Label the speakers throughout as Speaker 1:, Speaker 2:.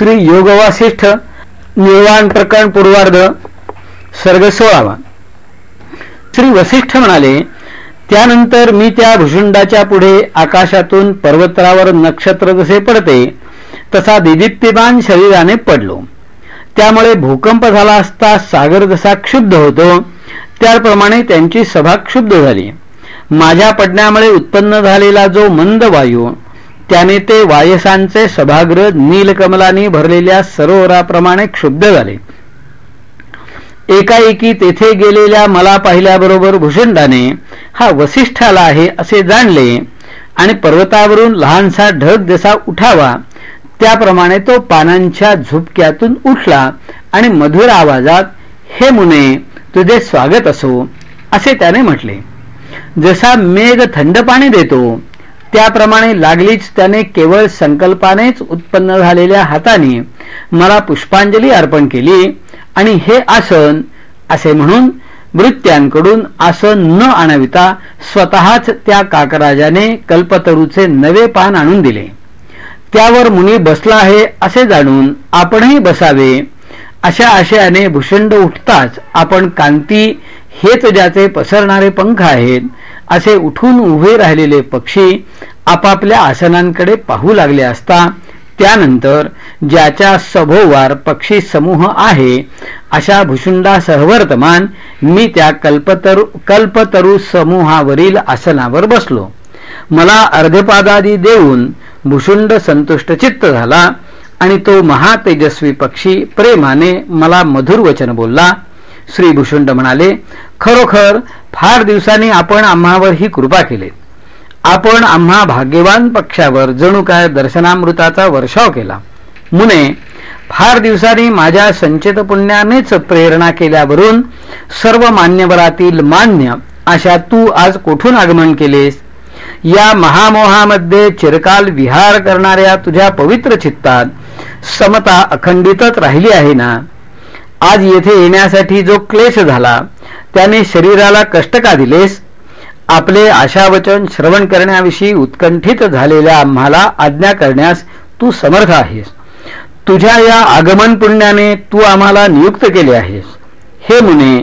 Speaker 1: श्री योगवासिष्ठ निर्वाण प्रकरण पूर्वार्ध सर्ग सोळावा. श्री वसिष्ठ म्हणाले त्यानंतर मी त्या भुषुंडाच्या पुढे आकाशातून पर्वतरावर नक्षत्र जसे पडते तसा दिदीप्यमान शरीराने पडलो. त्यामुळे भूकंप झाला असता सागर जसा क्षुब्ध होतो त्याप्रमाणे त्यांची सभा क्षुब्ध झाली. माझ्या पडण्यामुळे उत्पन्न झालेला जो मंद वायू त्याने ते वायसांचे सभागृह नीलकमलानी भरलेल्या सरोवराप्रमाणे क्षुब्ध झाले. एकाएकी तेथे गेलेल्या मला पाहिल्याबरोबर भूषंडाने हा वसिष्ठाला आहे असे जाणले आणि पर्वतावरून लहानसा ढग जसा उठावा त्याप्रमाणे तो पानांच्या झुपक्यातून उठला आणि मधुर आवाजात हे मुने तुझे स्वागत असो असे त्याने म्हटले. जसा मेघ थंड पाणी देतो त्याप्रमाणे लागलीच त्याने केवळ संकल्पानेच उत्पन्न झालेल्या हाताने मला पुष्पांजली अर्पण केली आणि हे आसन असे म्हणून मृत्यांकडून आसन न आणविता स्वतःच त्या काकराजाने कल्पतरूचे नवे पान आणून दिले. त्यावर मुनी बसला आहे असे जाणून आपणही बसावे. अशा आशयाने भूषंड उठताच आपण कांती हेच ज्याचे पसरणारे पंख आहेत असे उठून उभे राहिलेले पक्षी आपापल्या आसनांकडे पाहू लागले असता त्यानंतर ज्याच्या सभोवार पक्षी समूह आहे अशा भुषुंडा सहवर्तमान मी त्या कल्पतरू कल्पतरू समूहावरील आसनावर बसलो. मला अर्धपादादी देऊन भुषुंड संतुष्ट चित्त झाला आणि तो महातेजस्वी पक्षी प्रेमाने मला मधुर वचन बोलला श्री भूषुंड म्हणाले खरोखर फार दिवसांनी आपण आम्हावर ही कृपा केली. आपण आम्हा भाग्यवान पक्षावर जणू काय दर्शनामृताचा वर्षाव केला. मुने फार दिवसांनी माझ्या संचित पुण्यानेच प्रेरणा केल्यावरून सर्व मान्यवरातील मान्य अशा तू आज कोठून आगमन केलेस? या महामोहामध्ये चिरकाल विहार करणाऱ्या तुझ्या पवित्र चित्तात समता अखंडितच राहिली आहे ना? आज येथे येण्यासाठी जो क्लेश झाला त्याने शरीराला कष्ट का दिलेस? आपले आशावचन श्रवण करण्याविषयी उत्कंठित झालेल्या आम्हाला आज्ञा करण्यास तू समर्थ आहेस. तुझ्या या आगमन पुण्याने तू आम्हाला नियुक्त केले आहेस. हे मुने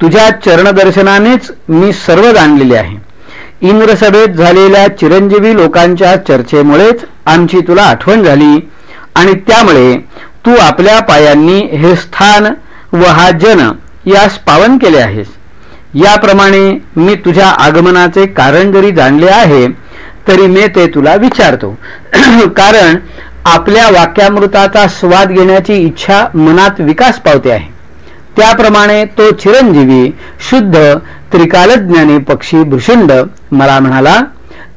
Speaker 1: तुझ्या चरणदर्शनानेच मी सर्व जाणलेले आहे. इंद्रसभेत झालेल्या चिरंजीवी लोकांच्या चर्चेमुळेच आमची तुला आठवण झाली आणि त्यामुळे तू आपल्या पायांनी हे स्थान व हा जन यास पावन केले आहेस. याप्रमाणे मी तुझ्या आगमनाचे कारण जरी जाणले आहे तरी मी ते तुला विचारतो. कारण आपल्या वाक्यामृताचा स्वाद घेण्याची इच्छा मनात विकास पावते आहे. त्याप्रमाणे तो चिरंजीवी शुद्ध त्रिकालज्ञानी पक्षी भृषुंड मला म्हणाला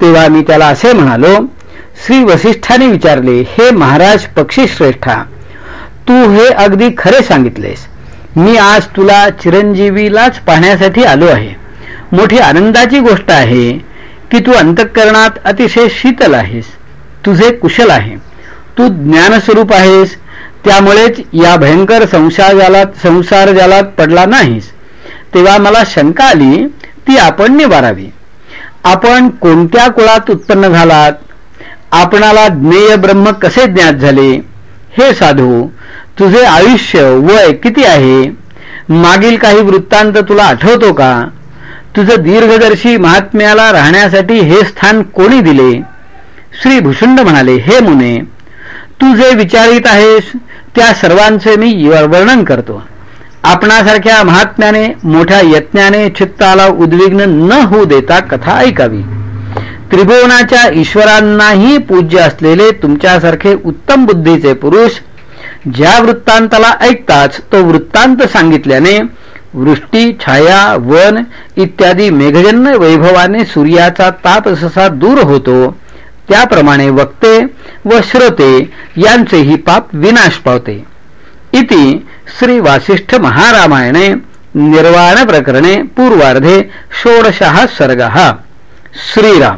Speaker 1: तेव्हा मी त्याला असे म्हणालो श्री वसिष्ठाने विचारले हे महाराज पक्षीश्रेष्ठा तू हे अगदी खरे सांगितलेस. मी आज तुला चिरंजीवीलाच पाहण्यासाठी आलो आहे. मोठी आनंदाची गोष्ट आहे की तू अंतःकरणात अतिशय शीतल आहेस. तुझे कुशल आहे. तू ज्ञानस्वरूप आहेस. त्यामुळेच या भयंकर संसार जालात संसार जालात पडला नाहीस. तेव्हा मला शंका आली ती आपण निवारावी आपण कोणत्या कुळात उत्पन्न झालात? आपणाला ज्ञेय ब्रह्म कसे ज्ञात झाले? हे साधू तुझे आयुष्य वय किती आहे? मागील काही वृत्तांत तुला आठवतो का? तुझं दीर्घदर्शी महात्म्याला राहण्यासाठी हे स्थान कोणी दिले? श्री भूषुंड म्हणाले हे मुने तू जे विचारित आहेस त्या सर्वांचे मी वर्णन करतो. आपणासारख्या महात्म्याने मोठ्या यत्नाने चित्ताला उद्विग्न न होऊ देता कथा ऐकावी. त्रिभुवनाच्या ईश्वरांनाही पूज्य असलेले तुमच्यासारखे उत्तम बुद्धीचे पुरुष ज्या वृत्तांताला ऐकताच तो वृत्तांत सांगितल्याने वृष्टी छाया वन इत्यादी मेघजन्य वैभवाने सूर्याचा ताप ससा दूर होतो. त्याप्रमाणे वक्ते व श्रोते यांचेही पाप विनाश पावते. इति श्री वासिष्ठ महारामायणे निर्वाण प्रकरणे पूर्वार्धे षोडशः सर्ग. श्रीराम.